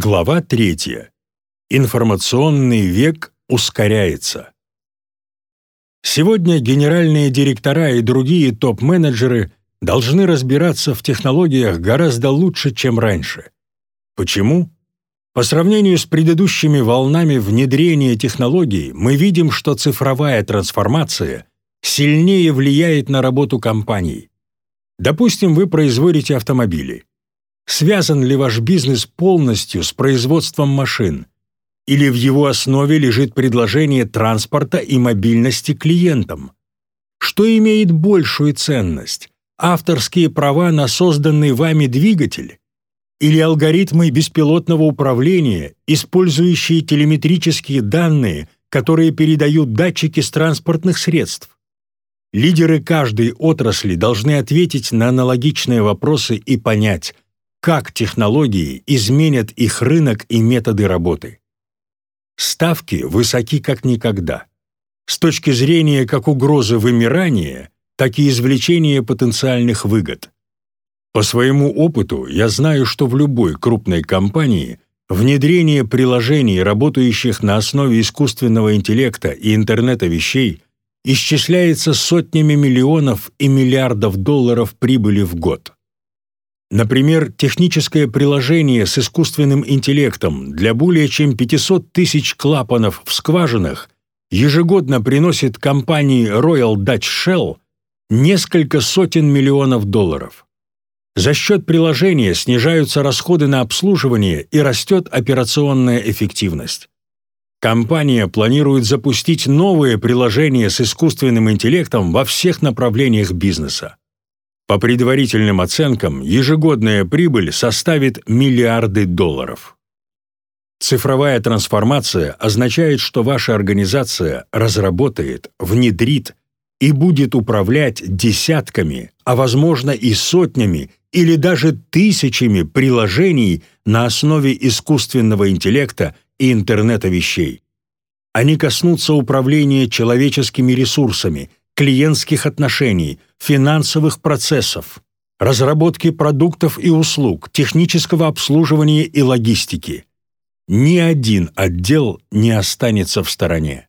Глава 3. Информационный век ускоряется. Сегодня генеральные директора и другие топ-менеджеры должны разбираться в технологиях гораздо лучше, чем раньше. Почему? По сравнению с предыдущими волнами внедрения технологий мы видим, что цифровая трансформация сильнее влияет на работу компаний. Допустим, вы производите автомобили. Связан ли ваш бизнес полностью с производством машин? Или в его основе лежит предложение транспорта и мобильности клиентам? Что имеет большую ценность? Авторские права на созданный вами двигатель? Или алгоритмы беспилотного управления, использующие телеметрические данные, которые передают датчики с транспортных средств? Лидеры каждой отрасли должны ответить на аналогичные вопросы и понять – как технологии изменят их рынок и методы работы. Ставки высоки как никогда. С точки зрения как угрозы вымирания, так и извлечения потенциальных выгод. По своему опыту я знаю, что в любой крупной компании внедрение приложений, работающих на основе искусственного интеллекта и интернета вещей, исчисляется сотнями миллионов и миллиардов долларов прибыли в год. Например, техническое приложение с искусственным интеллектом для более чем 500 тысяч клапанов в скважинах ежегодно приносит компании Royal Dutch Shell несколько сотен миллионов долларов. За счет приложения снижаются расходы на обслуживание и растет операционная эффективность. Компания планирует запустить новые приложения с искусственным интеллектом во всех направлениях бизнеса. По предварительным оценкам, ежегодная прибыль составит миллиарды долларов. Цифровая трансформация означает, что ваша организация разработает, внедрит и будет управлять десятками, а возможно и сотнями или даже тысячами приложений на основе искусственного интеллекта и интернета вещей. Они коснутся управления человеческими ресурсами, клиентских отношений, финансовых процессов, разработки продуктов и услуг, технического обслуживания и логистики. Ни один отдел не останется в стороне.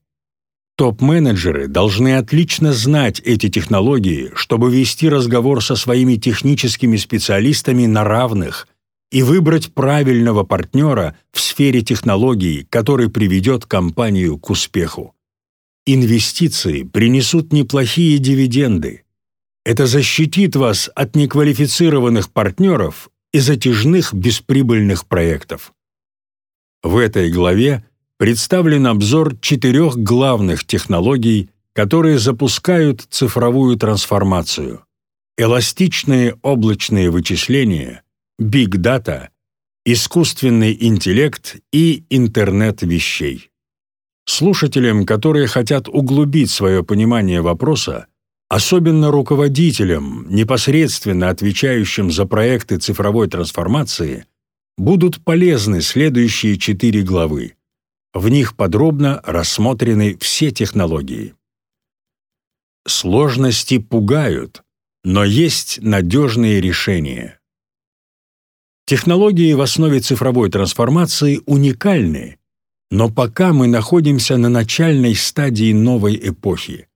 Топ-менеджеры должны отлично знать эти технологии, чтобы вести разговор со своими техническими специалистами на равных и выбрать правильного партнера в сфере технологий, который приведет компанию к успеху. Инвестиции принесут неплохие дивиденды. Это защитит вас от неквалифицированных партнеров и затяжных бесприбыльных проектов. В этой главе представлен обзор четырех главных технологий, которые запускают цифровую трансформацию. Эластичные облачные вычисления, биг-дата, искусственный интеллект и интернет вещей. Слушателям, которые хотят углубить свое понимание вопроса, особенно руководителям, непосредственно отвечающим за проекты цифровой трансформации, будут полезны следующие четыре главы. В них подробно рассмотрены все технологии. Сложности пугают, но есть надежные решения. Технологии в основе цифровой трансформации уникальны но пока мы находимся на начальной стадии новой эпохи.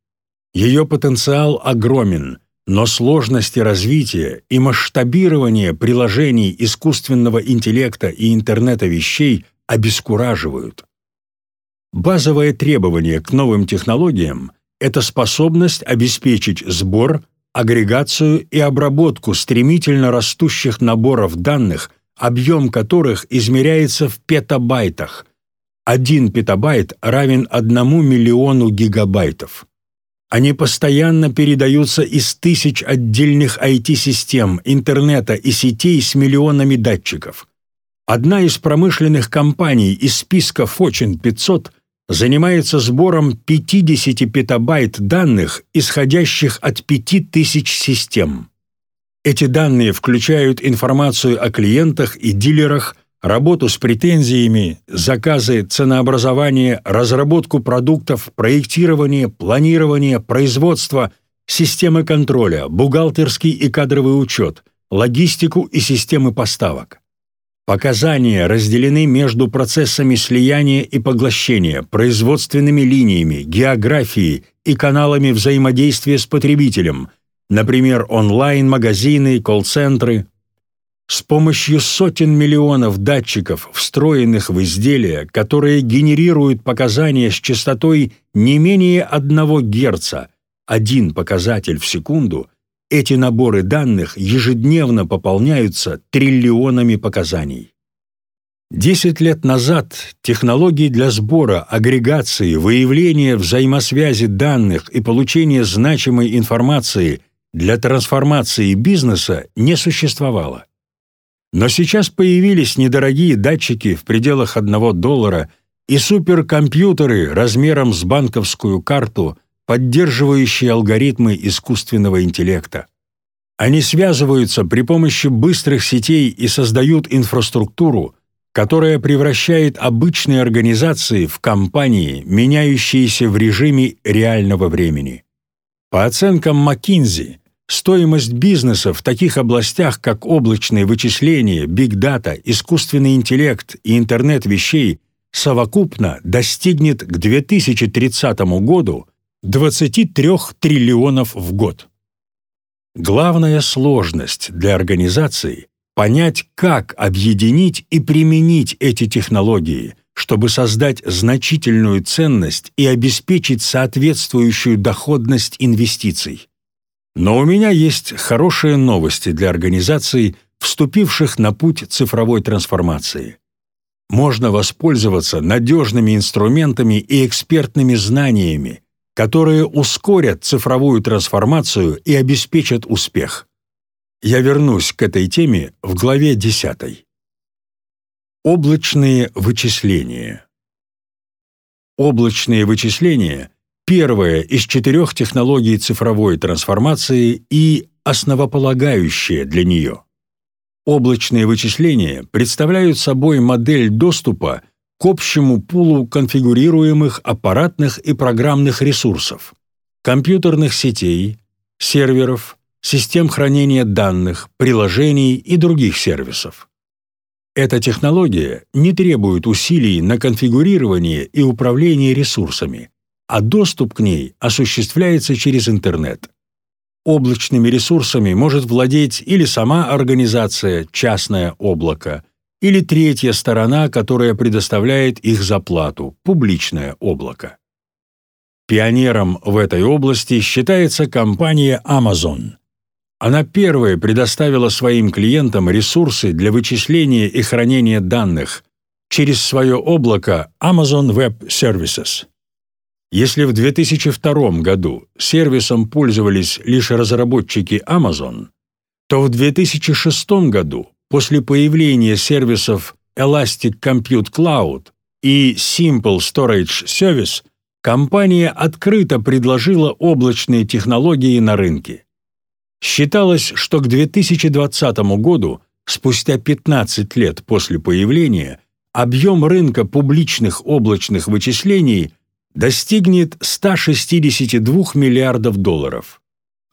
Ее потенциал огромен, но сложности развития и масштабирования приложений искусственного интеллекта и интернета вещей обескураживают. Базовое требование к новым технологиям – это способность обеспечить сбор, агрегацию и обработку стремительно растущих наборов данных, объем которых измеряется в петабайтах – 1 петабайт равен 1 миллиону гигабайтов. Они постоянно передаются из тысяч отдельных IT-систем, интернета и сетей с миллионами датчиков. Одна из промышленных компаний из списка Fortune 500 занимается сбором 50 петабайт данных, исходящих от 5000 систем. Эти данные включают информацию о клиентах и дилерах, работу с претензиями, заказы, ценообразование, разработку продуктов, проектирование, планирование, производство, системы контроля, бухгалтерский и кадровый учет, логистику и системы поставок. Показания разделены между процессами слияния и поглощения, производственными линиями, географией и каналами взаимодействия с потребителем, например, онлайн-магазины, колл-центры. С помощью сотен миллионов датчиков, встроенных в изделия, которые генерируют показания с частотой не менее 1 Гц, один показатель в секунду, эти наборы данных ежедневно пополняются триллионами показаний. Десять лет назад технологии для сбора, агрегации, выявления взаимосвязи данных и получения значимой информации для трансформации бизнеса не существовало. Но сейчас появились недорогие датчики в пределах одного доллара и суперкомпьютеры размером с банковскую карту, поддерживающие алгоритмы искусственного интеллекта. Они связываются при помощи быстрых сетей и создают инфраструктуру, которая превращает обычные организации в компании, меняющиеся в режиме реального времени. По оценкам McKinsey, стоимость бизнеса в таких областях, как облачные вычисления, биг-дата, искусственный интеллект и интернет вещей, совокупно достигнет к 2030 году 23 триллионов в год. Главная сложность для организации – понять, как объединить и применить эти технологии, чтобы создать значительную ценность и обеспечить соответствующую доходность инвестиций. Но у меня есть хорошие новости для организаций, вступивших на путь цифровой трансформации. Можно воспользоваться надежными инструментами и экспертными знаниями, которые ускорят цифровую трансформацию и обеспечат успех. Я вернусь к этой теме в главе 10. Облачные вычисления. Облачные вычисления – первая из четырех технологий цифровой трансформации и основополагающая для нее. Облачные вычисления представляют собой модель доступа к общему пулу конфигурируемых аппаратных и программных ресурсов, компьютерных сетей, серверов, систем хранения данных, приложений и других сервисов. Эта технология не требует усилий на конфигурирование и управление ресурсами, а доступ к ней осуществляется через интернет. Облачными ресурсами может владеть или сама организация, частное облако, или третья сторона, которая предоставляет их за плату – публичное облако. Пионером в этой области считается компания Amazon. Она первая предоставила своим клиентам ресурсы для вычисления и хранения данных через свое облако Amazon Web Services. Если в 2002 году сервисом пользовались лишь разработчики Amazon, то в 2006 году после появления сервисов Elastic Compute Cloud и Simple Storage Service компания открыто предложила облачные технологии на рынке. Считалось, что к 2020 году, спустя 15 лет после появления, объем рынка публичных облачных вычислений достигнет 162 миллиардов долларов.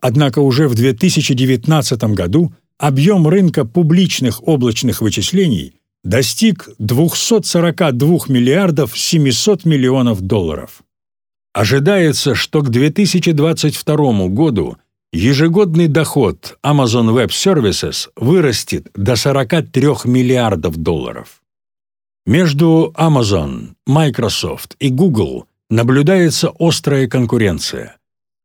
Однако уже в 2019 году объем рынка публичных облачных вычислений достиг 242 миллиардов 700 миллионов долларов. Ожидается, что к 2022 году ежегодный доход Amazon Web Services вырастет до 43 миллиардов долларов. Между Amazon, Microsoft и Google наблюдается острая конкуренция.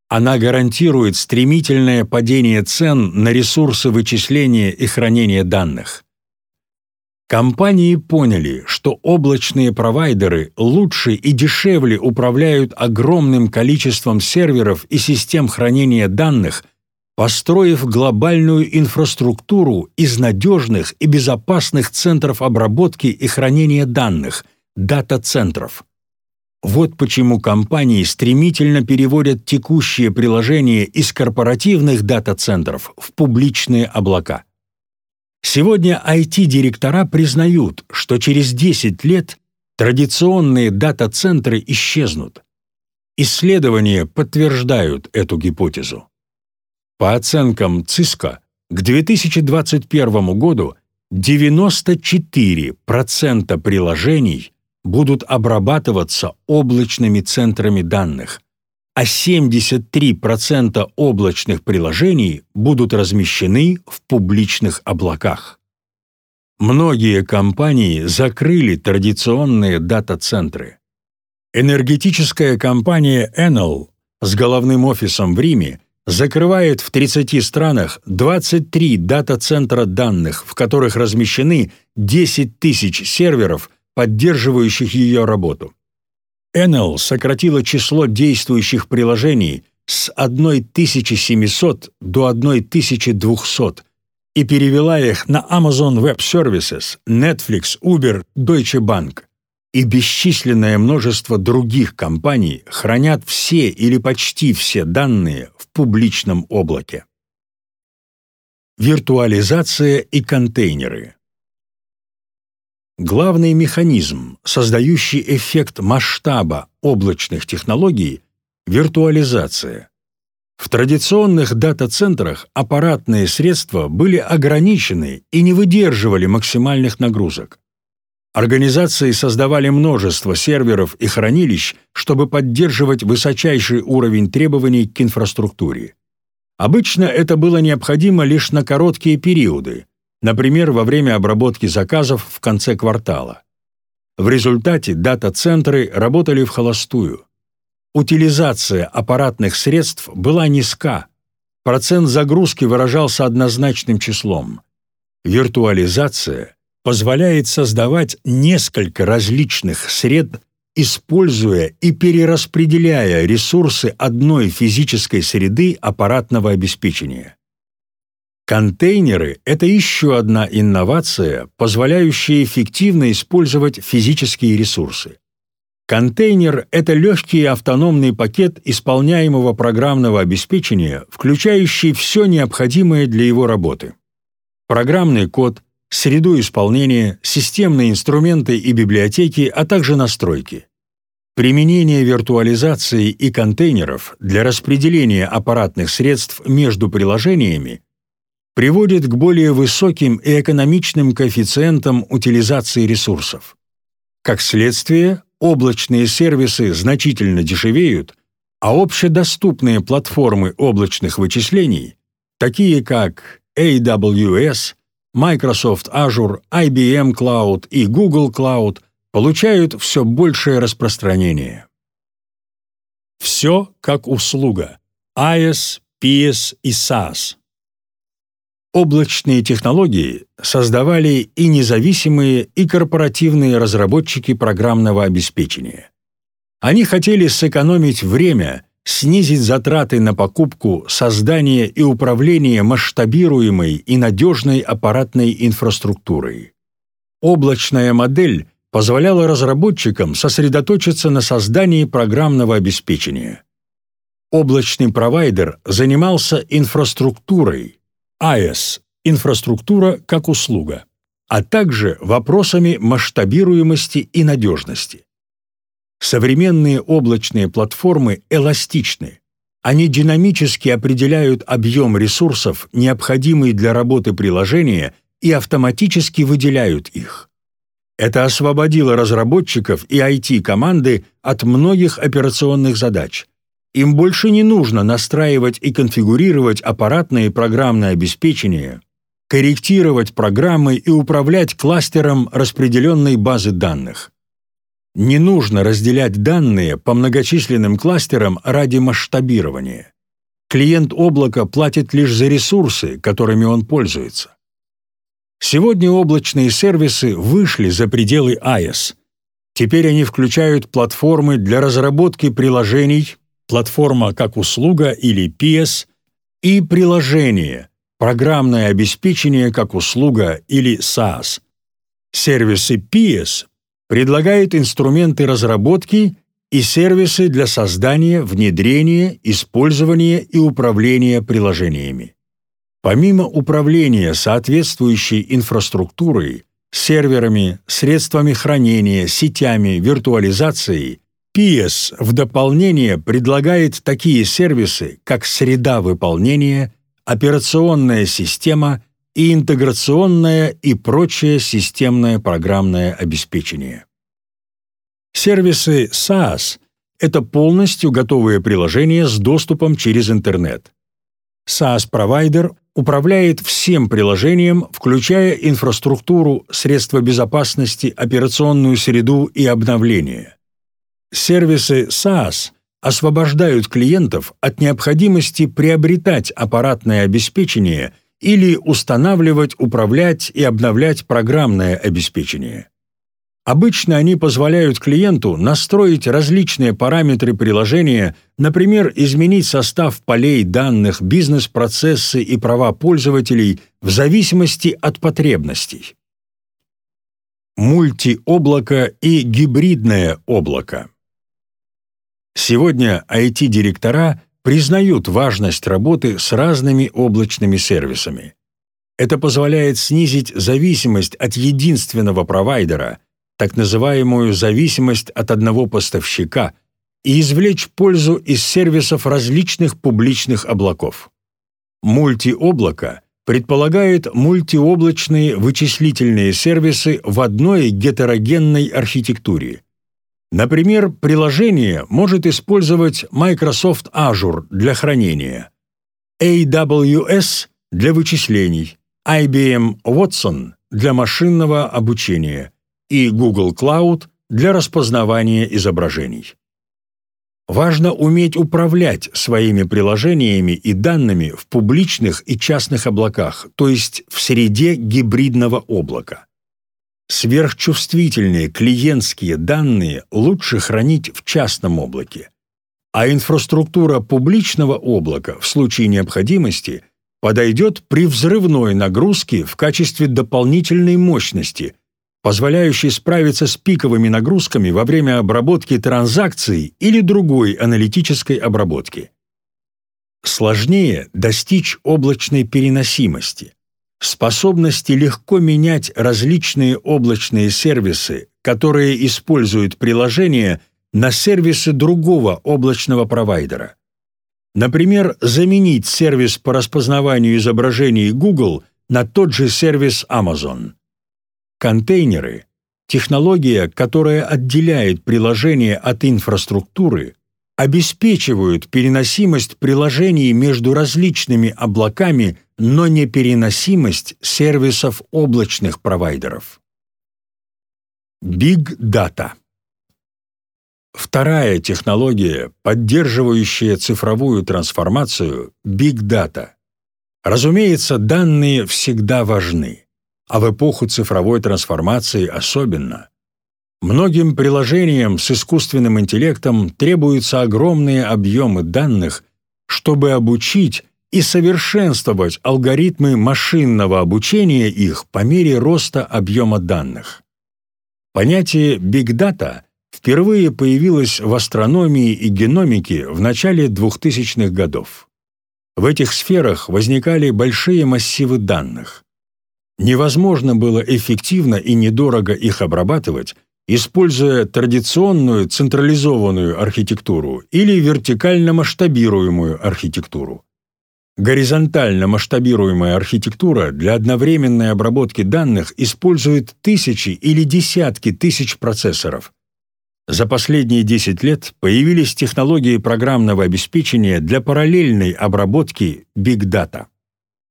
Она гарантирует стремительное падение цен на ресурсы вычисления и хранения данных. Компании поняли, что облачные провайдеры лучше и дешевле управляют огромным количеством серверов и систем хранения данных, построив глобальную инфраструктуру из надежных и безопасных центров обработки и хранения данных – дата-центров. Вот почему компании стремительно переводят текущие приложения из корпоративных дата-центров в публичные облака. Сегодня IT-директора признают, что через 10 лет традиционные дата-центры исчезнут. Исследования подтверждают эту гипотезу. По оценкам ЦИСКО, к 2021 году 94% приложений будут обрабатываться облачными центрами данных, а 73% облачных приложений будут размещены в публичных облаках. Многие компании закрыли традиционные дата-центры. Энергетическая компания Enel с головным офисом в Риме закрывает в 30 странах 23 дата-центра данных, в которых размещены 10 тысяч серверов, поддерживающих ее работу. Enel сократила число действующих приложений с 1700 до 1200 и перевела их на Amazon Web Services, Netflix, Uber, Deutsche Bank. И бесчисленное множество других компаний хранят все или почти все данные в публичном облаке. Виртуализация и контейнеры. Главный механизм, создающий эффект масштаба облачных технологий – виртуализация. В традиционных дата-центрах аппаратные средства были ограничены и не выдерживали максимальных нагрузок. Организации создавали множество серверов и хранилищ, чтобы поддерживать высочайший уровень требований к инфраструктуре. Обычно это было необходимо лишь на короткие периоды, например, во время обработки заказов в конце квартала. В результате дата-центры работали в холостую. Утилизация аппаратных средств была низка, процент загрузки выражался однозначным числом. Виртуализация позволяет создавать несколько различных сред, используя и перераспределяя ресурсы одной физической среды аппаратного обеспечения. Контейнеры — это еще одна инновация, позволяющая эффективно использовать физические ресурсы. Контейнер — это легкий автономный пакет исполняемого программного обеспечения, включающий все необходимое для его работы. Программный код, среду исполнения, системные инструменты и библиотеки, а также настройки. Применение виртуализации и контейнеров для распределения аппаратных средств между приложениями приводит к более высоким и экономичным коэффициентам утилизации ресурсов. Как следствие, облачные сервисы значительно дешевеют, а общедоступные платформы облачных вычислений, такие как AWS, Microsoft Azure, IBM Cloud и Google Cloud, получают все большее распространение. Все как услуга. IaaS, PS и SaaS. Облачные технологии создавали и независимые, и корпоративные разработчики программного обеспечения. Они хотели сэкономить время, снизить затраты на покупку, создание и управление масштабируемой и надежной аппаратной инфраструктурой. Облачная модель позволяла разработчикам сосредоточиться на создании программного обеспечения. Облачный провайдер занимался инфраструктурой, АЭС – инфраструктура как услуга, а также вопросами масштабируемости и надежности. Современные облачные платформы эластичны. Они динамически определяют объем ресурсов, необходимый для работы приложения, и автоматически выделяют их. Это освободило разработчиков и IT-команды от многих операционных задач – им больше не нужно настраивать и конфигурировать аппаратное и программное обеспечение, корректировать программы и управлять кластером распределенной базы данных. Не нужно разделять данные по многочисленным кластерам ради масштабирования. Клиент облака платит лишь за ресурсы, которыми он пользуется. Сегодня облачные сервисы вышли за пределы AES. Теперь они включают платформы для разработки приложений, платформа как услуга или PS, и приложение, программное обеспечение как услуга или SaaS. Сервисы PS предлагают инструменты разработки и сервисы для создания, внедрения, использования и управления приложениями. Помимо управления соответствующей инфраструктурой, серверами, средствами хранения, сетями, виртуализацией, PS в дополнение предлагает такие сервисы, как среда выполнения, операционная система, и интеграционное и прочее системное программное обеспечение. Сервисы SaaS — это полностью готовые приложения с доступом через интернет. SaaS-провайдер управляет всем приложением, включая инфраструктуру, средства безопасности, операционную среду и обновление. Сервисы SaaS освобождают клиентов от необходимости приобретать аппаратное обеспечение или устанавливать, управлять и обновлять программное обеспечение. Обычно они позволяют клиенту настроить различные параметры приложения, например, изменить состав полей данных, бизнес-процессы и права пользователей в зависимости от потребностей. Мультиоблако и гибридное облако. Сегодня IT-директора признают важность работы с разными облачными сервисами. Это позволяет снизить зависимость от единственного провайдера – так называемую зависимость от одного поставщика и извлечь пользу из сервисов различных публичных облаков. Мультиоблако предполагает мультиоблачные вычислительные сервисы в одной гетерогенной архитектуре. Например, приложение может использовать Microsoft Azure для хранения, AWS для вычислений, IBM Watson для машинного обучения – и Google Cloud для распознавания изображений. Важно уметь управлять своими приложениями и данными в публичных и частных облаках, то есть в среде гибридного облака. Сверхчувствительные клиентские данные лучше хранить в частном облаке, а инфраструктура публичного облака в случае необходимости подойдет при взрывной нагрузке в качестве дополнительной мощности – позволяющий справиться с пиковыми нагрузками во время обработки транзакций или другой аналитической обработки. Сложнее достичь облачной переносимости, способности легко менять различные облачные сервисы, которые используют приложение, на сервисы другого облачного провайдера. Например, заменить сервис по распознаванию изображений Google на тот же сервис Amazon. Контейнеры — технология, которая отделяет приложение от инфраструктуры, обеспечивают переносимость приложений между различными облаками, но не переносимость сервисов облачных провайдеров. Big Data Вторая технология, поддерживающая цифровую трансформацию – Big Data. Разумеется, данные всегда важны а в эпоху цифровой трансформации особенно. Многим приложениям с искусственным интеллектом требуются огромные объемы данных, чтобы обучить и совершенствовать алгоритмы машинного обучения их по мере роста объема данных. Понятие «биг дата» впервые появилось в астрономии и геномике в начале 2000-х годов. В этих сферах возникали большие массивы данных. Невозможно было эффективно и недорого их обрабатывать, используя традиционную централизованную архитектуру или вертикально масштабируемую архитектуру. Горизонтально масштабируемая архитектура для одновременной обработки данных использует тысячи или десятки тысяч процессоров. За последние 10 лет появились технологии программного обеспечения для параллельной обработки Data.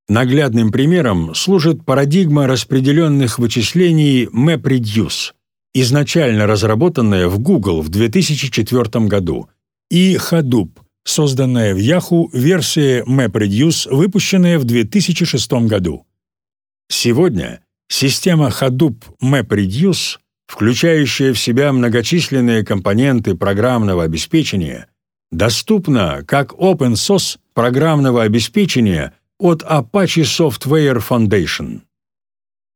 Наглядным примером служит парадигма распределенных вычислений MapReduce, изначально разработанная в Google в 2004 году, и Hadoop, созданная в Yahoo версия MapReduce, выпущенная в 2006 году. Сегодня система Hadoop MapReduce, включающая в себя многочисленные компоненты программного обеспечения, доступна как open source программного обеспечения – от Apache Software Foundation.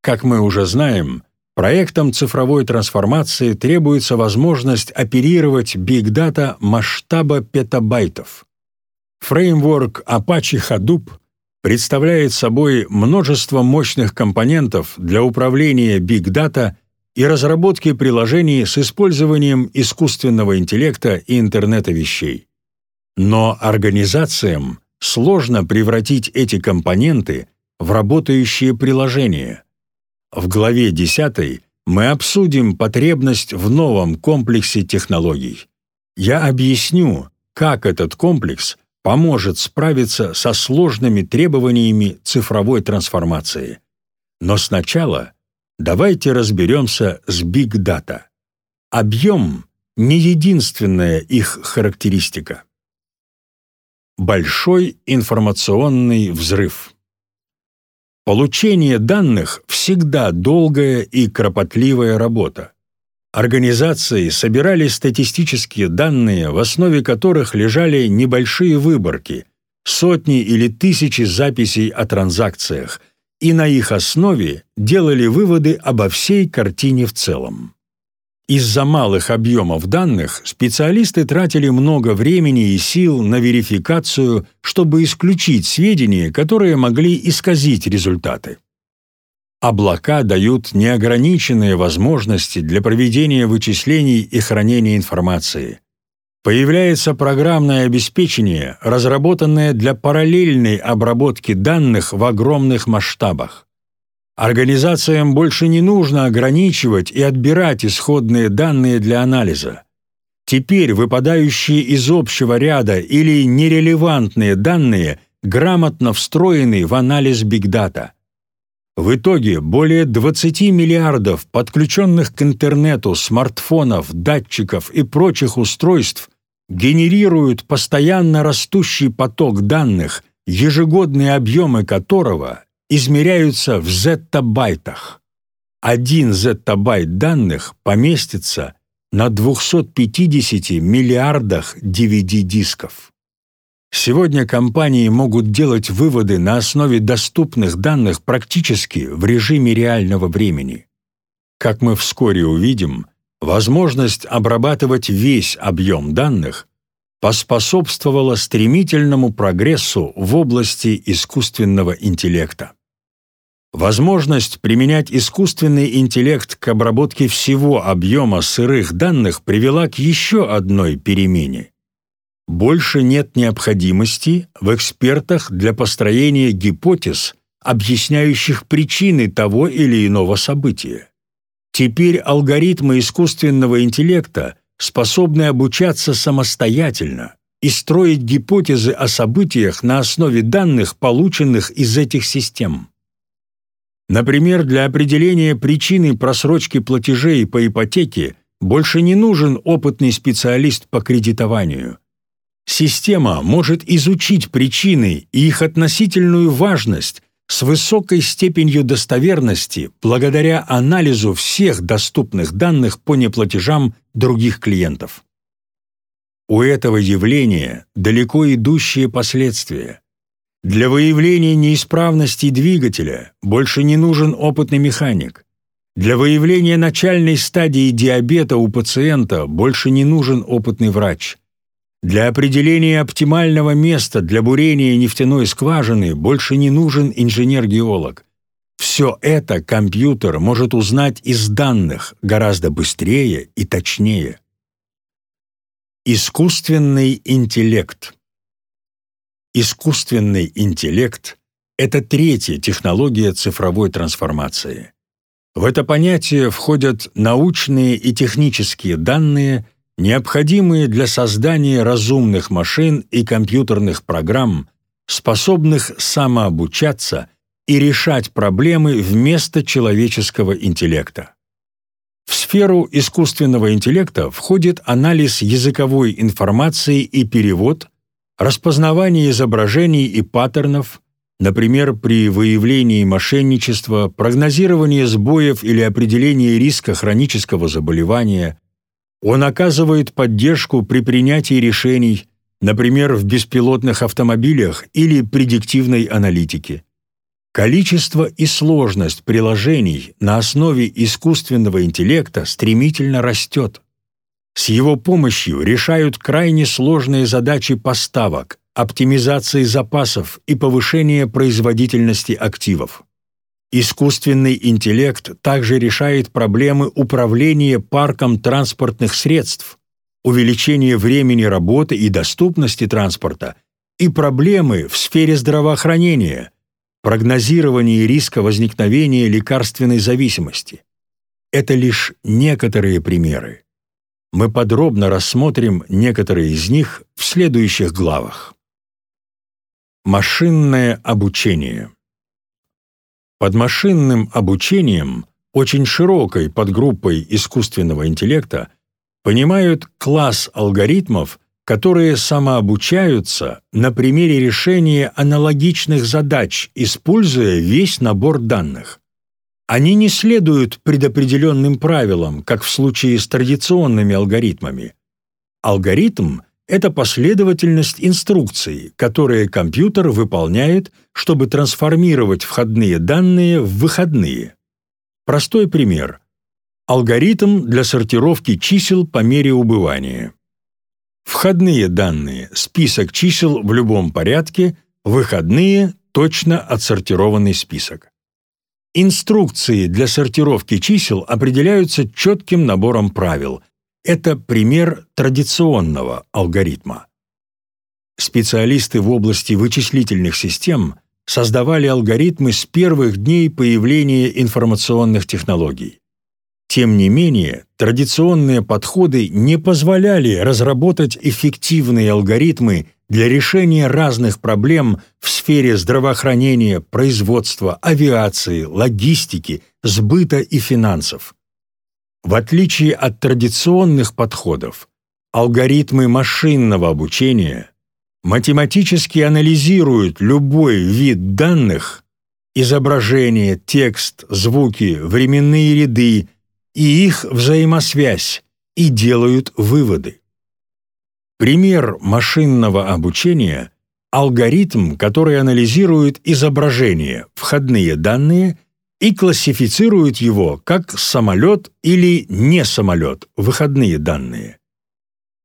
Как мы уже знаем, проектам цифровой трансформации требуется возможность оперировать Data масштаба петабайтов. Фреймворк Apache Hadoop представляет собой множество мощных компонентов для управления Data и разработки приложений с использованием искусственного интеллекта и интернета вещей. Но организациям сложно превратить эти компоненты в работающие приложения. В главе 10 мы обсудим потребность в новом комплексе технологий. Я объясню, как этот комплекс поможет справиться со сложными требованиями цифровой трансформации. Но сначала давайте разберемся с Big Data. Объем – не единственная их характеристика. Большой информационный взрыв. Получение данных всегда долгая и кропотливая работа. Организации собирали статистические данные, в основе которых лежали небольшие выборки, сотни или тысячи записей о транзакциях, и на их основе делали выводы обо всей картине в целом. Из-за малых объемов данных специалисты тратили много времени и сил на верификацию, чтобы исключить сведения, которые могли исказить результаты. Облака дают неограниченные возможности для проведения вычислений и хранения информации. Появляется программное обеспечение, разработанное для параллельной обработки данных в огромных масштабах. Организациям больше не нужно ограничивать и отбирать исходные данные для анализа. Теперь выпадающие из общего ряда или нерелевантные данные грамотно встроены в анализ бигдата. В итоге более 20 миллиардов подключенных к интернету смартфонов, датчиков и прочих устройств генерируют постоянно растущий поток данных, ежегодные объемы которого измеряются в зеттабайтах. Один зеттабайт данных поместится на 250 миллиардах DVD-дисков. Сегодня компании могут делать выводы на основе доступных данных практически в режиме реального времени. Как мы вскоре увидим, возможность обрабатывать весь объем данных поспособствовала стремительному прогрессу в области искусственного интеллекта. Возможность применять искусственный интеллект к обработке всего объема сырых данных привела к еще одной перемене. Больше нет необходимости в экспертах для построения гипотез, объясняющих причины того или иного события. Теперь алгоритмы искусственного интеллекта способны обучаться самостоятельно и строить гипотезы о событиях на основе данных, полученных из этих систем. Например, для определения причины просрочки платежей по ипотеке больше не нужен опытный специалист по кредитованию. Система может изучить причины и их относительную важность с высокой степенью достоверности благодаря анализу всех доступных данных по неплатежам других клиентов. У этого явления далеко идущие последствия. Для выявления неисправностей двигателя больше не нужен опытный механик. Для выявления начальной стадии диабета у пациента больше не нужен опытный врач. Для определения оптимального места для бурения нефтяной скважины больше не нужен инженер-геолог. Все это компьютер может узнать из данных гораздо быстрее и точнее. Искусственный интеллект – Искусственный интеллект — это третья технология цифровой трансформации. В это понятие входят научные и технические данные, необходимые для создания разумных машин и компьютерных программ, способных самообучаться и решать проблемы вместо человеческого интеллекта. В сферу искусственного интеллекта входит анализ языковой информации и перевод – Распознавание изображений и паттернов, например, при выявлении мошенничества, прогнозировании сбоев или определении риска хронического заболевания. Он оказывает поддержку при принятии решений, например, в беспилотных автомобилях или предиктивной аналитике. Количество и сложность приложений на основе искусственного интеллекта стремительно растет. С его помощью решают крайне сложные задачи поставок, оптимизации запасов и повышения производительности активов. Искусственный интеллект также решает проблемы управления парком транспортных средств, увеличения времени работы и доступности транспорта и проблемы в сфере здравоохранения, прогнозирование риска возникновения лекарственной зависимости. Это лишь некоторые примеры. Мы подробно рассмотрим некоторые из них в следующих главах. Машинное обучение. Под машинным обучением, очень широкой подгруппой искусственного интеллекта, понимают класс алгоритмов, которые самообучаются на примере решения аналогичных задач, используя весь набор данных. Они не следуют предопределенным правилам, как в случае с традиционными алгоритмами. Алгоритм — это последовательность инструкций, которые компьютер выполняет, чтобы трансформировать входные данные в выходные. Простой пример. Алгоритм для сортировки чисел по мере убывания. Входные данные – список чисел в любом порядке, выходные – точно отсортированный список. Инструкции для сортировки чисел определяются четким набором правил. Это пример традиционного алгоритма. Специалисты в области вычислительных систем создавали алгоритмы с первых дней появления информационных технологий. Тем не менее, традиционные подходы не позволяли разработать эффективные алгоритмы для решения разных проблем в сфере здравоохранения, производства, авиации, логистики, сбыта и финансов. В отличие от традиционных подходов, алгоритмы машинного обучения математически анализируют любой вид данных – изображение, текст, звуки, временные ряды – и их взаимосвязь и делают выводы. Пример машинного обучения – алгоритм, который анализирует изображение, входные данные и классифицирует его как самолет или не самолет, выходные данные.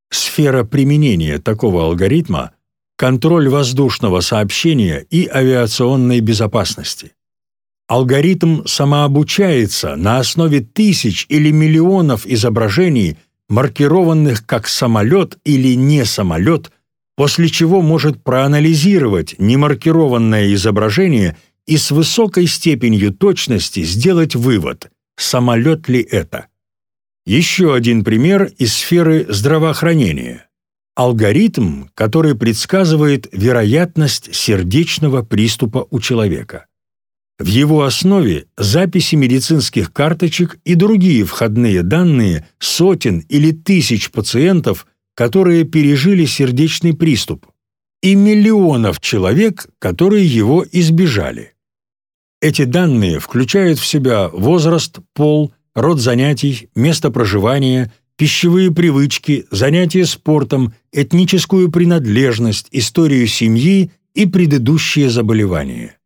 Сфера применения такого алгоритма – контроль воздушного сообщения и авиационной безопасности. Алгоритм самообучается на основе тысяч или миллионов изображений, маркированных как самолет или не самолет, после чего может проанализировать немаркированное изображение и с высокой степенью точности сделать вывод, самолет ли это. Еще один пример из сферы здравоохранения. Алгоритм, который предсказывает вероятность сердечного приступа у человека. В его основе записи медицинских карточек и другие входные данные сотен или тысяч пациентов, которые пережили сердечный приступ, и миллионов человек, которые его избежали. Эти данные включают в себя возраст, пол, род занятий, место проживания, пищевые привычки, занятия спортом, этническую принадлежность, историю семьи и предыдущие заболевания.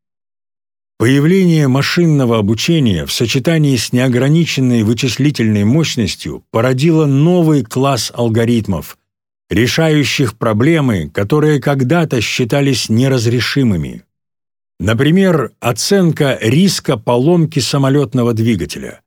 Появление машинного обучения в сочетании с неограниченной вычислительной мощностью породило новый класс алгоритмов, решающих проблемы, которые когда-то считались неразрешимыми. Например, оценка риска поломки самолетного двигателя.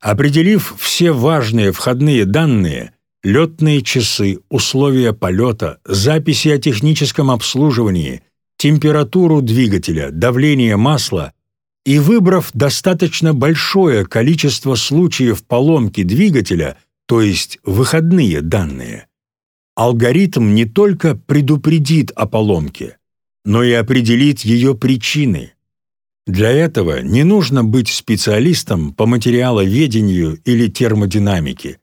Определив все важные входные данные – летные часы, условия полета, записи о техническом обслуживании – температуру двигателя, давление масла и выбрав достаточно большое количество случаев поломки двигателя, то есть выходные данные, алгоритм не только предупредит о поломке, но и определит ее причины. Для этого не нужно быть специалистом по материаловедению или термодинамике.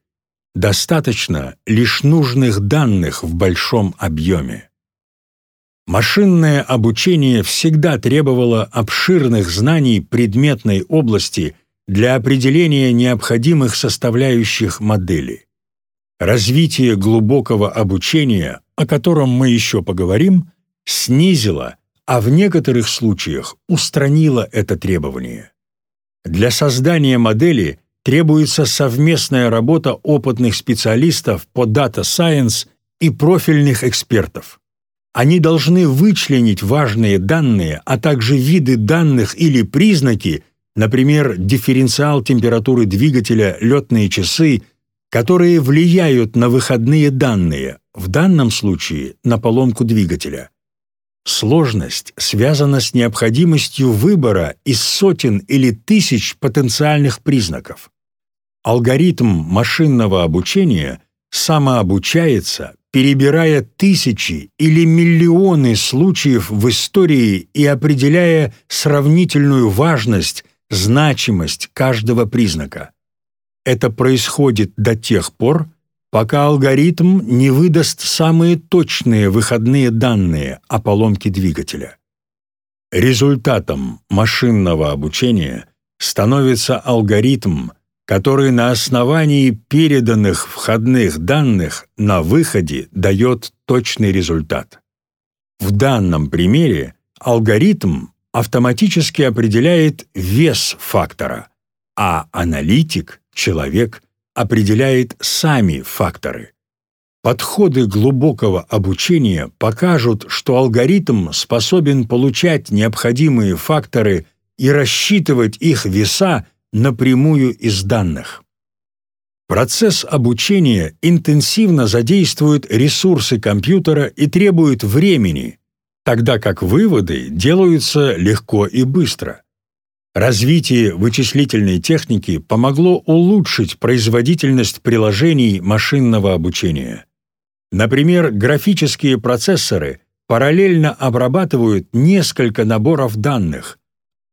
Достаточно лишь нужных данных в большом объеме. Машинное обучение всегда требовало обширных знаний предметной области для определения необходимых составляющих модели. Развитие глубокого обучения, о котором мы еще поговорим, снизило, а в некоторых случаях устранило это требование. Для создания модели требуется совместная работа опытных специалистов по Data Science и профильных экспертов. Они должны вычленить важные данные, а также виды данных или признаки, например, дифференциал температуры двигателя, летные часы, которые влияют на выходные данные, в данном случае на поломку двигателя. Сложность связана с необходимостью выбора из сотен или тысяч потенциальных признаков. Алгоритм машинного обучения самообучается, перебирая тысячи или миллионы случаев в истории и определяя сравнительную важность, значимость каждого признака. Это происходит до тех пор, пока алгоритм не выдаст самые точные выходные данные о поломке двигателя. Результатом машинного обучения становится алгоритм, который на основании переданных входных данных на выходе дает точный результат. В данном примере алгоритм автоматически определяет вес фактора, а аналитик, человек, определяет сами факторы. Подходы глубокого обучения покажут, что алгоритм способен получать необходимые факторы и рассчитывать их веса напрямую из данных. Процесс обучения интенсивно задействует ресурсы компьютера и требует времени, тогда как выводы делаются легко и быстро. Развитие вычислительной техники помогло улучшить производительность приложений машинного обучения. Например, графические процессоры параллельно обрабатывают несколько наборов данных,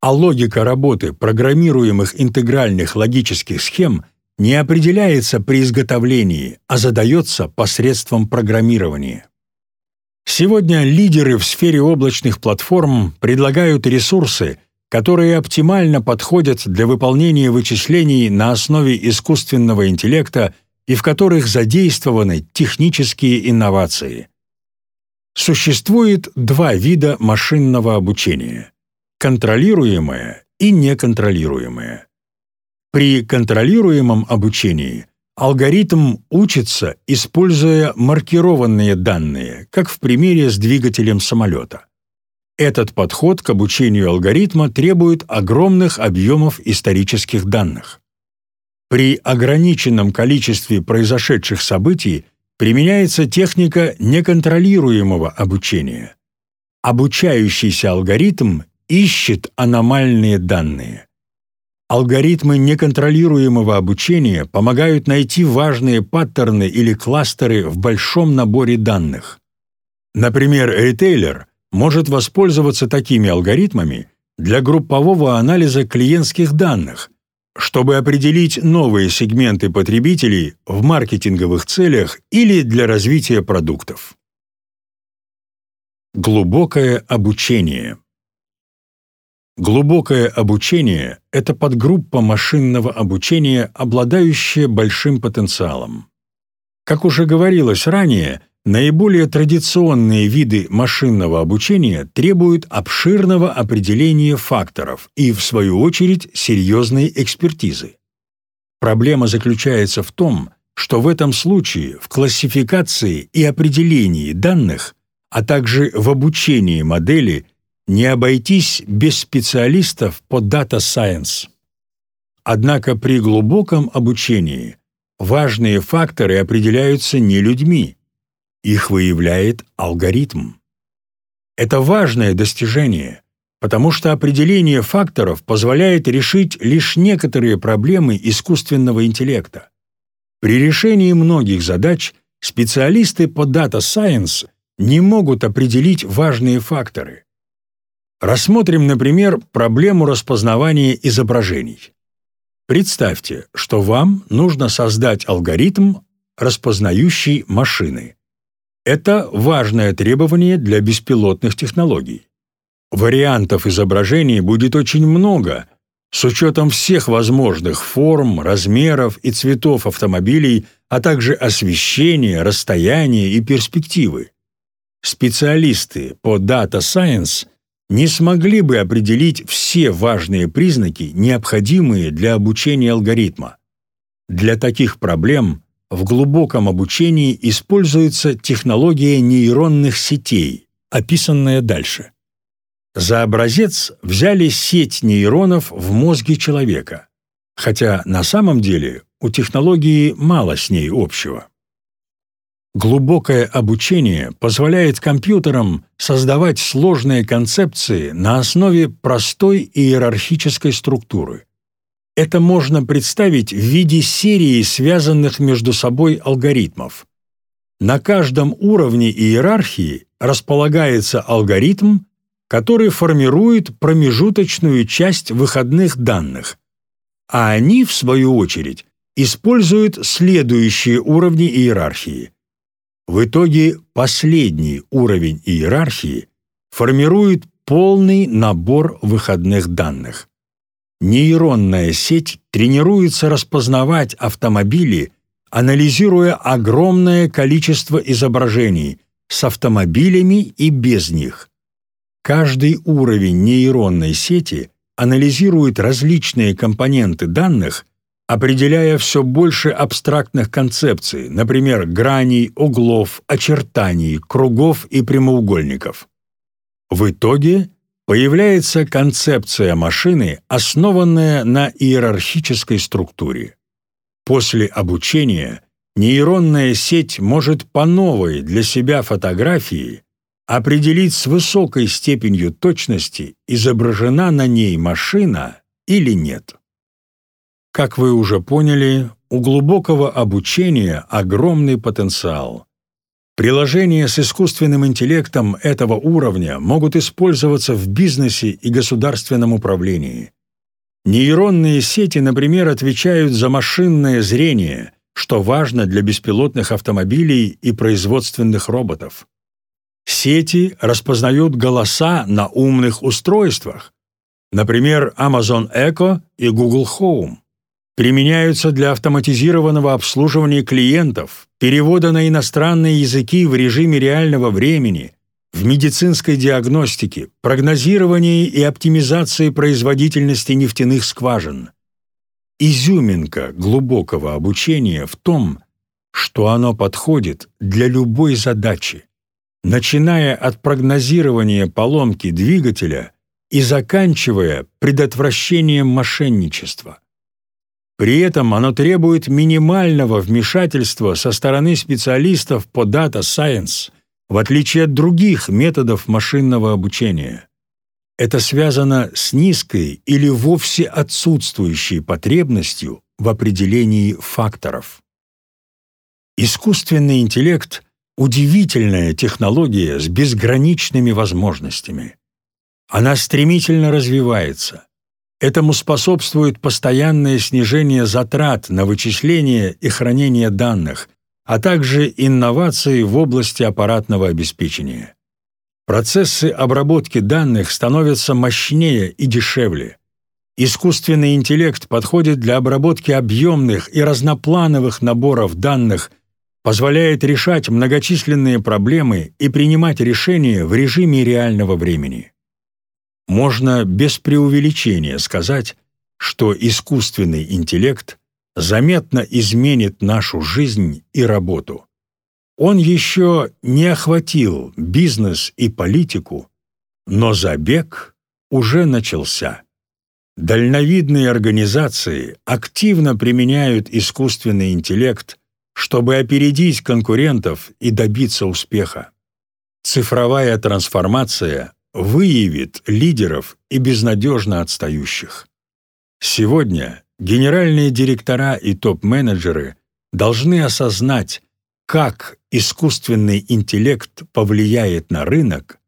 а логика работы программируемых интегральных логических схем не определяется при изготовлении, а задается посредством программирования. Сегодня лидеры в сфере облачных платформ предлагают ресурсы – которые оптимально подходят для выполнения вычислений на основе искусственного интеллекта и в которых задействованы технические инновации. Существует два вида машинного обучения – контролируемое и неконтролируемое. При контролируемом обучении алгоритм учится, используя маркированные данные, как в примере с двигателем самолета. Этот подход к обучению алгоритма требует огромных объемов исторических данных. При ограниченном количестве произошедших событий применяется техника неконтролируемого обучения. Обучающийся алгоритм ищет аномальные данные. Алгоритмы неконтролируемого обучения помогают найти важные паттерны или кластеры в большом наборе данных. Например, ритейлер – может воспользоваться такими алгоритмами для группового анализа клиентских данных, чтобы определить новые сегменты потребителей в маркетинговых целях или для развития продуктов. Глубокое обучение Глубокое обучение – это подгруппа машинного обучения, обладающая большим потенциалом. Как уже говорилось ранее, Наиболее традиционные виды машинного обучения требуют обширного определения факторов и, в свою очередь, серьезной экспертизы. Проблема заключается в том, что в этом случае в классификации и определении данных, а также в обучении модели не обойтись без специалистов по Data Science. Однако при глубоком обучении важные факторы определяются не людьми, их выявляет алгоритм. Это важное достижение, потому что определение факторов позволяет решить лишь некоторые проблемы искусственного интеллекта. При решении многих задач специалисты по Data Science не могут определить важные факторы. Рассмотрим, например, проблему распознавания изображений. Представьте, что вам нужно создать алгоритм, распознающий машины. Это важное требование для беспилотных технологий. Вариантов изображений будет очень много, с учетом всех возможных форм, размеров и цветов автомобилей, а также освещения, расстояния и перспективы. Специалисты по Data Science не смогли бы определить все важные признаки, необходимые для обучения алгоритма. Для таких проблем в глубоком обучении используется технология нейронных сетей, описанная дальше. За образец взяли сеть нейронов в мозге человека, хотя на самом деле у технологии мало с ней общего. Глубокое обучение позволяет компьютерам создавать сложные концепции на основе простой иерархической структуры. Это можно представить в виде серии связанных между собой алгоритмов. На каждом уровне иерархии располагается алгоритм, который формирует промежуточную часть выходных данных, а они, в свою очередь, используют следующие уровни иерархии. В итоге последний уровень иерархии формирует полный набор выходных данных. Нейронная сеть тренируется распознавать автомобили, анализируя огромное количество изображений с автомобилями и без них. Каждый уровень нейронной сети анализирует различные компоненты данных определяя все больше абстрактных концепций, например, граней, углов, очертаний, кругов и прямоугольников. В итоге появляется концепция машины, основанная на иерархической структуре. После обучения нейронная сеть может по новой для себя фотографии определить с высокой степенью точности, изображена на ней машина или нет. Как вы уже поняли, у глубокого обучения огромный потенциал. Приложения с искусственным интеллектом этого уровня могут использоваться в бизнесе и государственном управлении. Нейронные сети, например, отвечают за машинное зрение, что важно для беспилотных автомобилей и производственных роботов. Сети распознают голоса на умных устройствах, например, Amazon Echo и Google Home применяются для автоматизированного обслуживания клиентов, перевода на иностранные языки в режиме реального времени, в медицинской диагностике, прогнозировании и оптимизации производительности нефтяных скважин. Изюминка глубокого обучения в том, что оно подходит для любой задачи, начиная от прогнозирования поломки двигателя и заканчивая предотвращением мошенничества. При этом оно требует минимального вмешательства со стороны специалистов по Data Science, в отличие от других методов машинного обучения. Это связано с низкой или вовсе отсутствующей потребностью в определении факторов. Искусственный интеллект — удивительная технология с безграничными возможностями. Она стремительно развивается — Этому способствует постоянное снижение затрат на вычисление и хранение данных, а также инновации в области аппаратного обеспечения. Процессы обработки данных становятся мощнее и дешевле. Искусственный интеллект подходит для обработки объемных и разноплановых наборов данных, позволяет решать многочисленные проблемы и принимать решения в режиме реального времени можно без преувеличения сказать, что искусственный интеллект заметно изменит нашу жизнь и работу. Он еще не охватил бизнес и политику, но забег уже начался. Дальновидные организации активно применяют искусственный интеллект, чтобы опередить конкурентов и добиться успеха. Цифровая трансформация выявит лидеров и безнадежно отстающих. Сегодня генеральные директора и топ-менеджеры должны осознать, как искусственный интеллект повлияет на рынок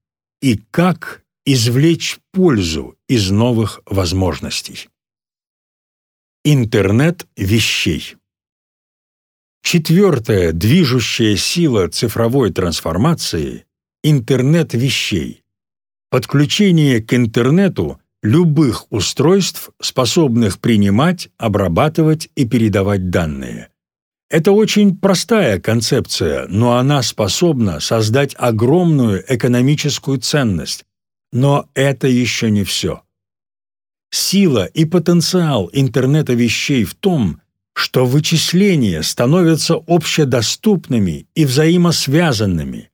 и как извлечь пользу из новых возможностей. Интернет вещей. Четвертая движущая сила цифровой трансформации – интернет вещей, подключение к интернету любых устройств, способных принимать, обрабатывать и передавать данные. Это очень простая концепция, но она способна создать огромную экономическую ценность. Но это еще не все. Сила и потенциал интернета вещей в том, что вычисления становятся общедоступными и взаимосвязанными –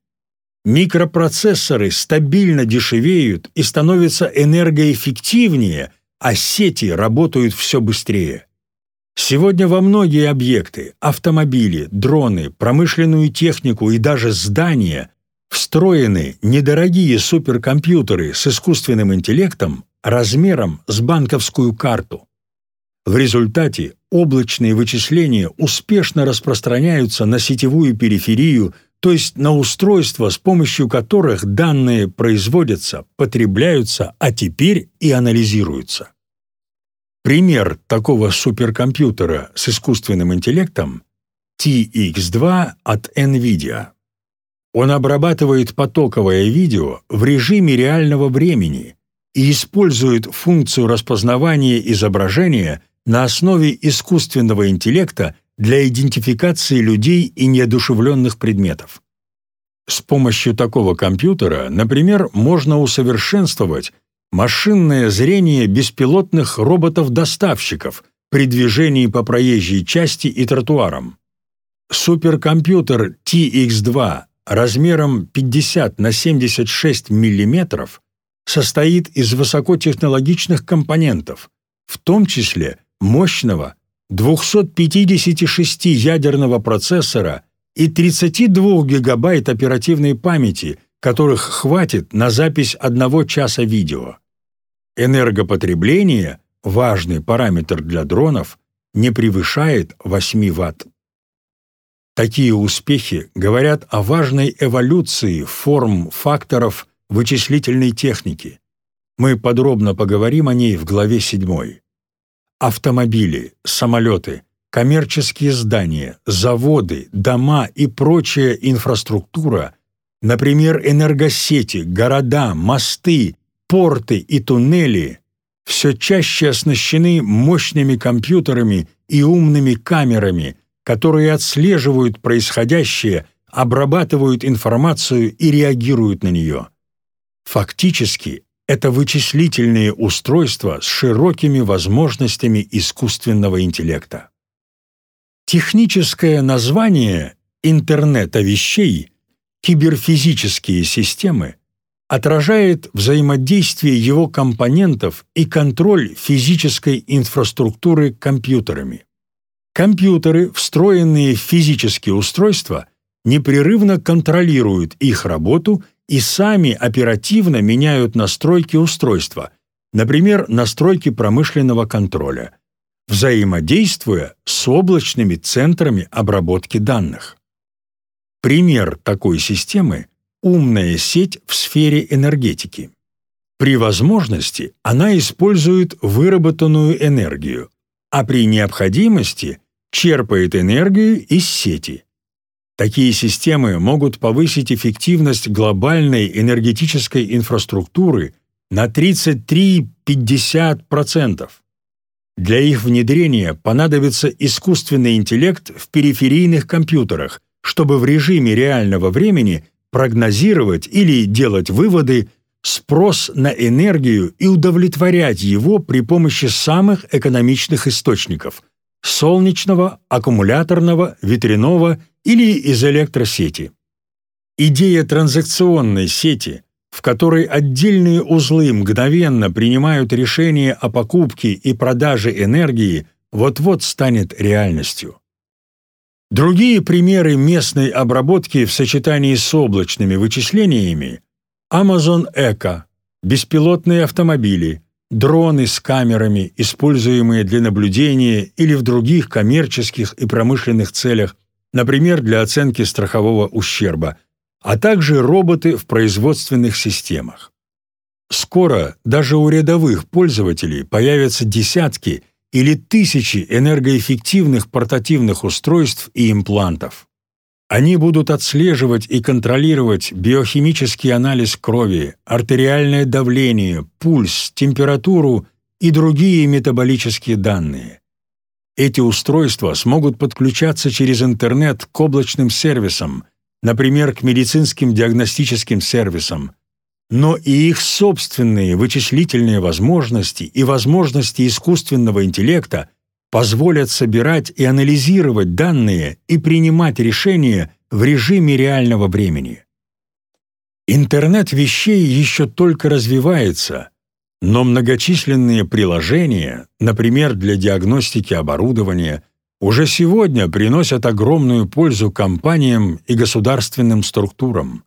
Микропроцессоры стабильно дешевеют и становятся энергоэффективнее, а сети работают все быстрее. Сегодня во многие объекты – автомобили, дроны, промышленную технику и даже здания – встроены недорогие суперкомпьютеры с искусственным интеллектом размером с банковскую карту. В результате облачные вычисления успешно распространяются на сетевую периферию, то есть на устройства, с помощью которых данные производятся, потребляются, а теперь и анализируются. Пример такого суперкомпьютера с искусственным интеллектом TX2 от NVIDIA. Он обрабатывает потоковое видео в режиме реального времени и использует функцию распознавания изображения на основе искусственного интеллекта для идентификации людей и неодушевленных предметов. С помощью такого компьютера, например, можно усовершенствовать машинное зрение беспилотных роботов-доставщиков при движении по проезжей части и тротуарам. Суперкомпьютер TX2 размером 50 на 76 мм состоит из высокотехнологичных компонентов, в том числе мощного 256-ядерного процессора и 32 гигабайт оперативной памяти, которых хватит на запись одного часа видео. Энергопотребление, важный параметр для дронов, не превышает 8 Вт. Такие успехи говорят о важной эволюции форм факторов вычислительной техники. Мы подробно поговорим о ней в главе 7. Автомобили, самолеты, коммерческие здания, заводы, дома и прочая инфраструктура, например, энергосети, города, мосты, порты и туннели все чаще оснащены мощными компьютерами и умными камерами, которые отслеживают происходящее, обрабатывают информацию и реагируют на нее. Фактически, это вычислительные устройства с широкими возможностями искусственного интеллекта. Техническое название интернета вещей, киберфизические системы, отражает взаимодействие его компонентов и контроль физической инфраструктуры компьютерами. Компьютеры, встроенные в физические устройства, непрерывно контролируют их работу и сами оперативно меняют настройки устройства, например, настройки промышленного контроля, взаимодействуя с облачными центрами обработки данных. Пример такой системы умная сеть в сфере энергетики. При возможности она использует выработанную энергию, а при необходимости черпает энергию из сети. Такие системы могут повысить эффективность глобальной энергетической инфраструктуры на 33-50%. Для их внедрения понадобится искусственный интеллект в периферийных компьютерах, чтобы в режиме реального времени прогнозировать или делать выводы, спрос на энергию и удовлетворять его при помощи самых экономичных источников – солнечного, аккумуляторного, ветряного или из электросети. Идея транзакционной сети, в которой отдельные узлы мгновенно принимают решения о покупке и продаже энергии, вот-вот станет реальностью. Другие примеры местной обработки в сочетании с облачными вычислениями – Amazon Echo, беспилотные автомобили, дроны с камерами, используемые для наблюдения или в других коммерческих и промышленных целях, например, для оценки страхового ущерба, а также роботы в производственных системах. Скоро даже у рядовых пользователей появятся десятки – или тысячи энергоэффективных портативных устройств и имплантов. Они будут отслеживать и контролировать биохимический анализ крови, артериальное давление, пульс, температуру и другие метаболические данные. Эти устройства смогут подключаться через интернет к облачным сервисам, например, к медицинским диагностическим сервисам, но и их собственные вычислительные возможности и возможности искусственного интеллекта позволят собирать и анализировать данные и принимать решения в режиме реального времени. Интернет вещей еще только развивается, Но многочисленные приложения, например, для диагностики оборудования, уже сегодня приносят огромную пользу компаниям и государственным структурам.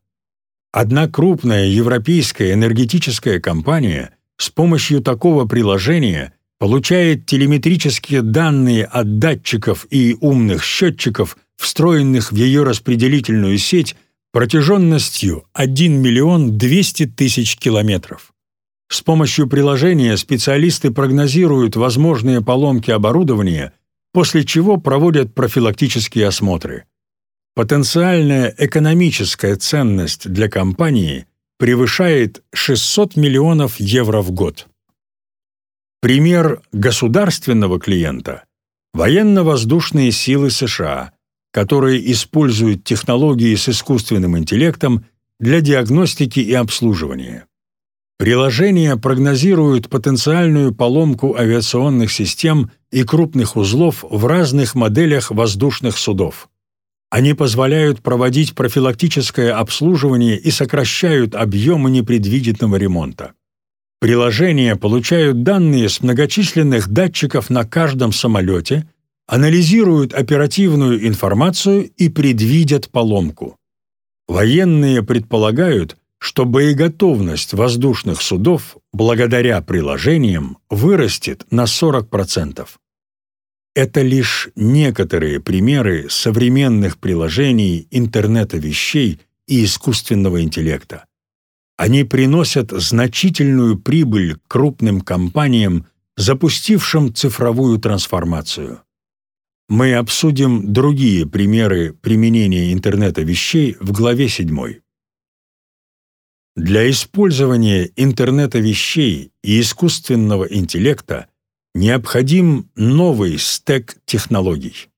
Одна крупная европейская энергетическая компания с помощью такого приложения получает телеметрические данные от датчиков и умных счетчиков, встроенных в ее распределительную сеть протяженностью 1 миллион 200 тысяч километров. С помощью приложения специалисты прогнозируют возможные поломки оборудования, после чего проводят профилактические осмотры. Потенциальная экономическая ценность для компании превышает 600 миллионов евро в год. Пример государственного клиента – военно-воздушные силы США, которые используют технологии с искусственным интеллектом для диагностики и обслуживания. Приложения прогнозируют потенциальную поломку авиационных систем и крупных узлов в разных моделях воздушных судов. Они позволяют проводить профилактическое обслуживание и сокращают объемы непредвиденного ремонта. Приложения получают данные с многочисленных датчиков на каждом самолете, анализируют оперативную информацию и предвидят поломку. Военные предполагают, что боеготовность воздушных судов благодаря приложениям вырастет на 40%. Это лишь некоторые примеры современных приложений интернета вещей и искусственного интеллекта. Они приносят значительную прибыль крупным компаниям, запустившим цифровую трансформацию. Мы обсудим другие примеры применения интернета вещей в главе 7. Для использования интернета вещей и искусственного интеллекта необходим новый стек технологий.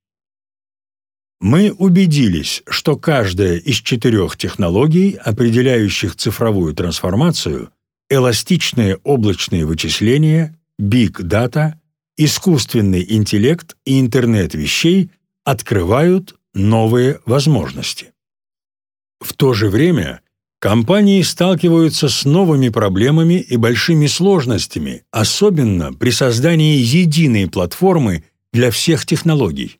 Мы убедились, что каждая из четырех технологий, определяющих цифровую трансформацию, эластичные облачные вычисления, big data, искусственный интеллект и интернет вещей открывают новые возможности. В то же время компании сталкиваются с новыми проблемами и большими сложностями, особенно при создании единой платформы для всех технологий.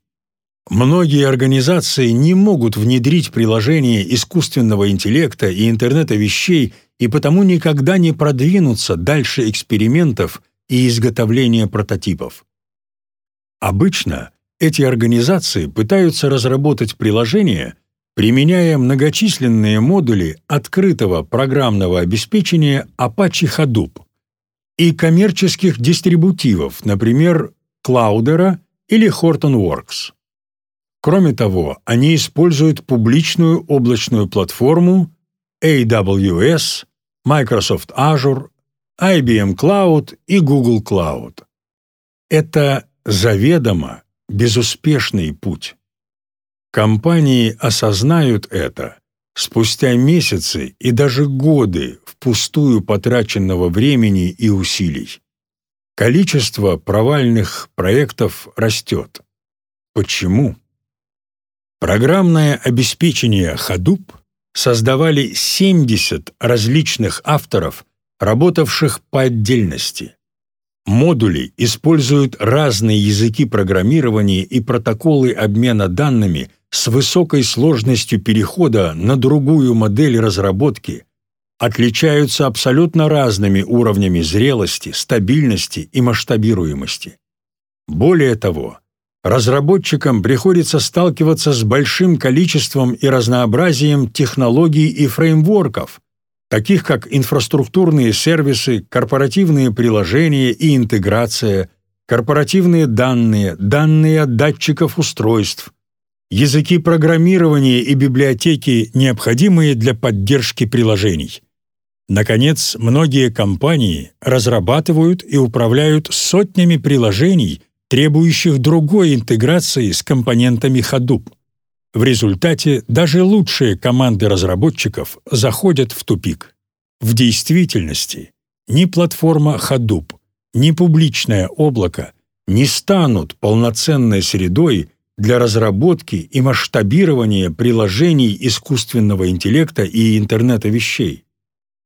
Многие организации не могут внедрить приложения искусственного интеллекта и интернета вещей и потому никогда не продвинутся дальше экспериментов и изготовления прототипов. Обычно эти организации пытаются разработать приложения, применяя многочисленные модули открытого программного обеспечения Apache Hadoop и коммерческих дистрибутивов, например, Cloudera или Hortonworks. Кроме того, они используют публичную облачную платформу AWS, Microsoft Azure, IBM Cloud и Google Cloud. Это заведомо безуспешный путь. Компании осознают это спустя месяцы и даже годы впустую потраченного времени и усилий. Количество провальных проектов растет. Почему? Программное обеспечение Hadoop создавали 70 различных авторов, работавших по отдельности. Модули используют разные языки программирования и протоколы обмена данными с высокой сложностью перехода на другую модель разработки, отличаются абсолютно разными уровнями зрелости, стабильности и масштабируемости. Более того, разработчикам приходится сталкиваться с большим количеством и разнообразием технологий и фреймворков, таких как инфраструктурные сервисы, корпоративные приложения и интеграция, корпоративные данные, данные от датчиков устройств, языки программирования и библиотеки, необходимые для поддержки приложений. Наконец, многие компании разрабатывают и управляют сотнями приложений, требующих другой интеграции с компонентами Hadoop. В результате даже лучшие команды разработчиков заходят в тупик. В действительности ни платформа Hadoop, ни публичное облако не станут полноценной средой для разработки и масштабирования приложений искусственного интеллекта и интернета вещей.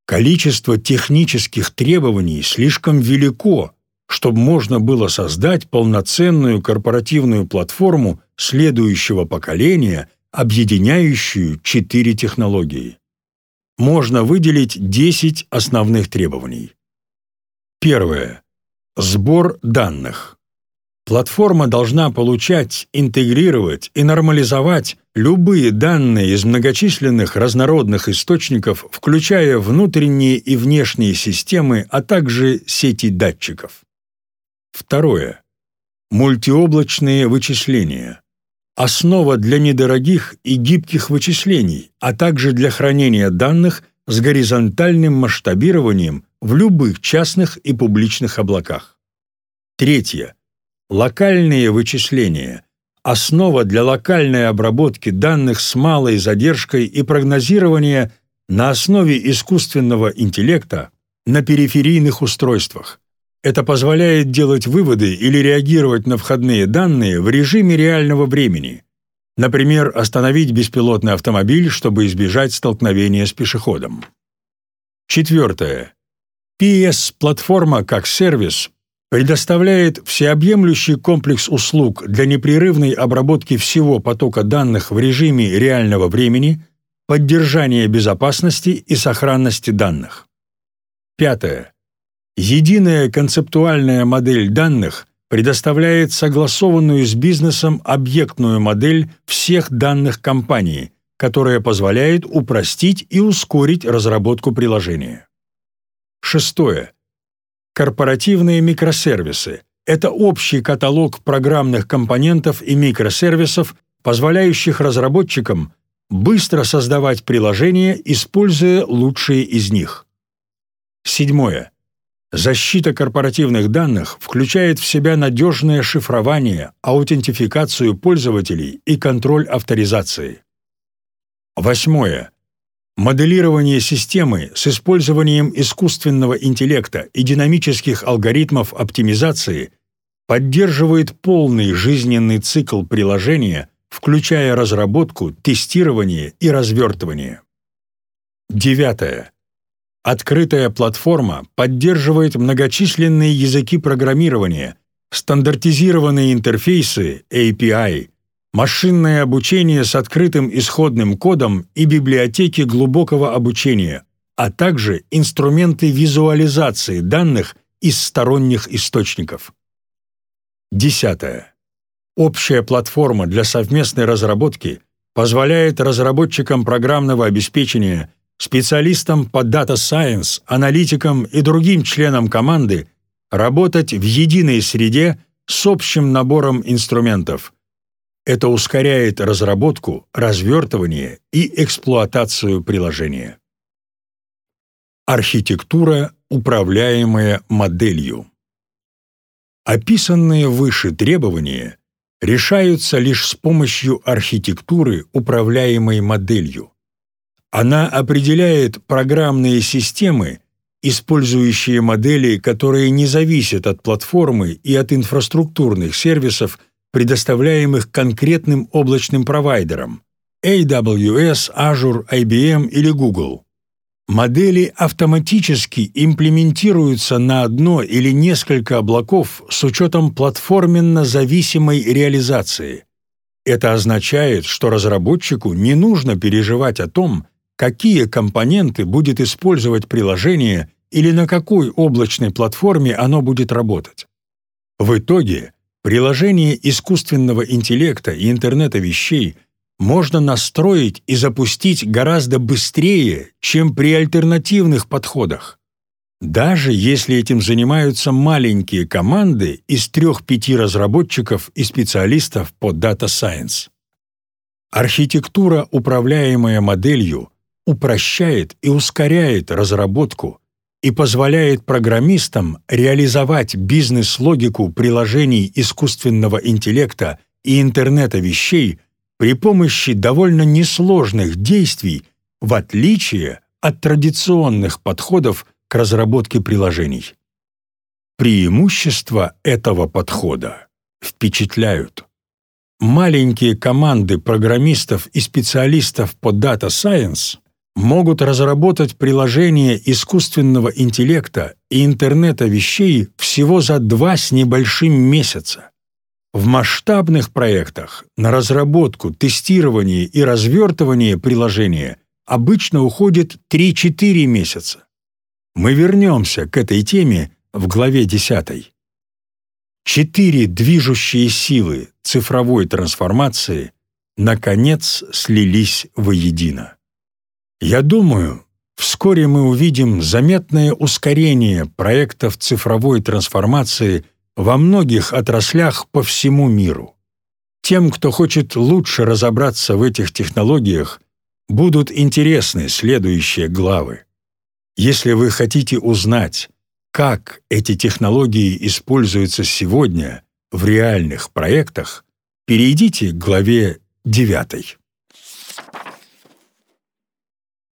Количество технических требований слишком велико, чтобы можно было создать полноценную корпоративную платформу следующего поколения, объединяющую четыре технологии. Можно выделить 10 основных требований. Первое. Сбор данных. Платформа должна получать, интегрировать и нормализовать любые данные из многочисленных разнородных источников, включая внутренние и внешние системы, а также сети датчиков. Второе. Мультиоблачные вычисления. Основа для недорогих и гибких вычислений, а также для хранения данных с горизонтальным масштабированием в любых частных и публичных облаках. Третье. Локальные вычисления. Основа для локальной обработки данных с малой задержкой и прогнозирования на основе искусственного интеллекта на периферийных устройствах. Это позволяет делать выводы или реагировать на входные данные в режиме реального времени. Например, остановить беспилотный автомобиль, чтобы избежать столкновения с пешеходом. Четвертое. PS-платформа как сервис предоставляет всеобъемлющий комплекс услуг для непрерывной обработки всего потока данных в режиме реального времени, поддержания безопасности и сохранности данных. Пятое. Единая концептуальная модель данных предоставляет согласованную с бизнесом объектную модель всех данных компании, которая позволяет упростить и ускорить разработку приложения. Шестое. Корпоративные микросервисы – это общий каталог программных компонентов и микросервисов, позволяющих разработчикам быстро создавать приложения, используя лучшие из них. Седьмое. Защита корпоративных данных включает в себя надежное шифрование, аутентификацию пользователей и контроль авторизации. Восьмое. Моделирование системы с использованием искусственного интеллекта и динамических алгоритмов оптимизации поддерживает полный жизненный цикл приложения, включая разработку, тестирование и развертывание. Девятое. Открытая платформа поддерживает многочисленные языки программирования, стандартизированные интерфейсы API, машинное обучение с открытым исходным кодом и библиотеки глубокого обучения, а также инструменты визуализации данных из сторонних источников. Десятое. Общая платформа для совместной разработки позволяет разработчикам программного обеспечения, специалистам по Data Science, аналитикам и другим членам команды работать в единой среде с общим набором инструментов – это ускоряет разработку, развертывание и эксплуатацию приложения. Архитектура, управляемая моделью. Описанные выше требования решаются лишь с помощью архитектуры, управляемой моделью. Она определяет программные системы, использующие модели, которые не зависят от платформы и от инфраструктурных сервисов, предоставляемых конкретным облачным провайдерам AWS, Azure, IBM или Google. Модели автоматически имплементируются на одно или несколько облаков с учетом платформенно-зависимой реализации. Это означает, что разработчику не нужно переживать о том, какие компоненты будет использовать приложение или на какой облачной платформе оно будет работать. В итоге Приложение искусственного интеллекта и интернета вещей можно настроить и запустить гораздо быстрее, чем при альтернативных подходах. Даже если этим занимаются маленькие команды из трех-пяти разработчиков и специалистов по Data Science. Архитектура, управляемая моделью, упрощает и ускоряет разработку, и позволяет программистам реализовать бизнес-логику приложений искусственного интеллекта и интернета вещей при помощи довольно несложных действий, в отличие от традиционных подходов к разработке приложений. Преимущества этого подхода впечатляют. Маленькие команды программистов и специалистов по Data Science могут разработать приложение искусственного интеллекта и интернета вещей всего за два с небольшим месяца. В масштабных проектах на разработку, тестирование и развертывание приложения обычно уходит 3-4 месяца. Мы вернемся к этой теме в главе 10. Четыре движущие силы цифровой трансформации наконец слились воедино. Я думаю, вскоре мы увидим заметное ускорение проектов цифровой трансформации во многих отраслях по всему миру. Тем, кто хочет лучше разобраться в этих технологиях, будут интересны следующие главы. Если вы хотите узнать, как эти технологии используются сегодня в реальных проектах, перейдите к главе 9.